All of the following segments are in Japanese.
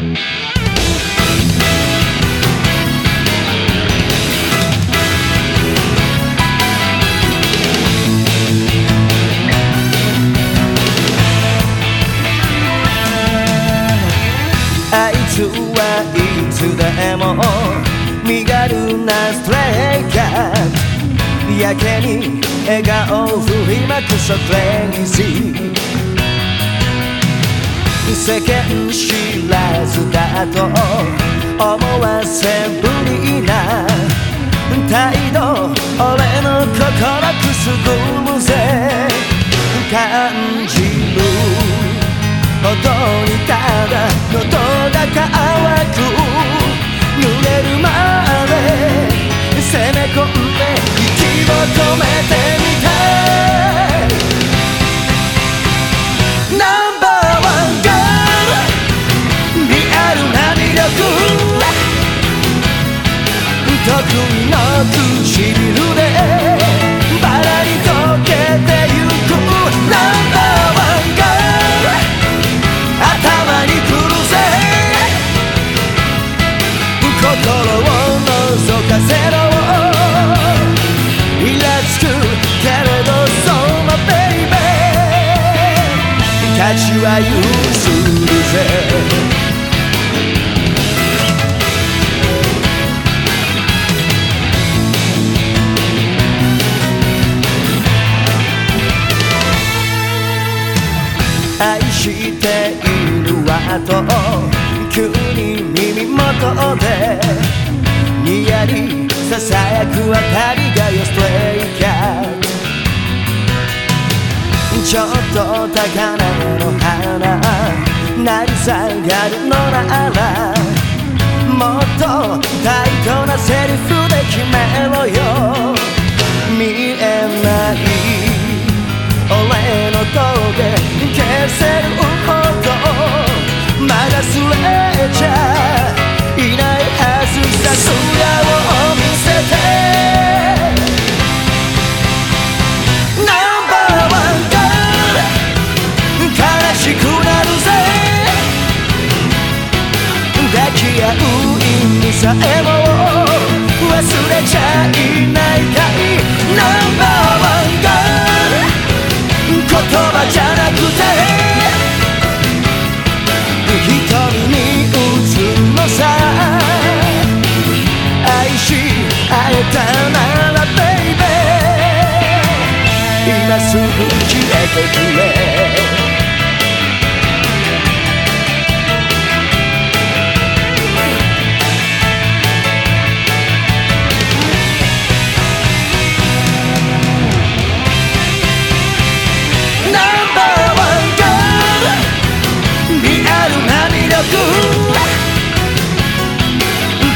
あいつはいつでも身軽なストレイカー。やけに笑顔を振りまくそクレイジ。ー世間知らずだと思わせぶりな態度俺の心くすぐむぜ。感じるほど意の唇でバラに溶けてゆくナンバーワンガール頭にくるぜ心を覗かせろイラつくけれどそうまベイベー価値は有するぜいるわと急に耳元でにやりささやくあたりがよストレイキャットちょっと高嶺の花成り下がるのならもっとタイトなセリフで決めろよ見えない俺の峠消せるさえも忘れちゃいないかいナンバーワンガール言葉じゃなくて瞳に映るのさ愛し合えたならベイベー今すぐ消えてくれ。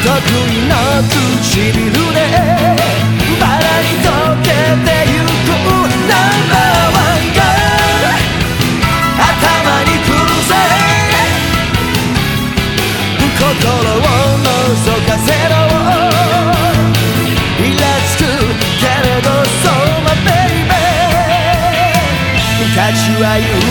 得意の唇でバラに溶けてゆくナンバーワンが頭にくるぜ心を覗かせろイラつくけれどそうまベイベー価値は言う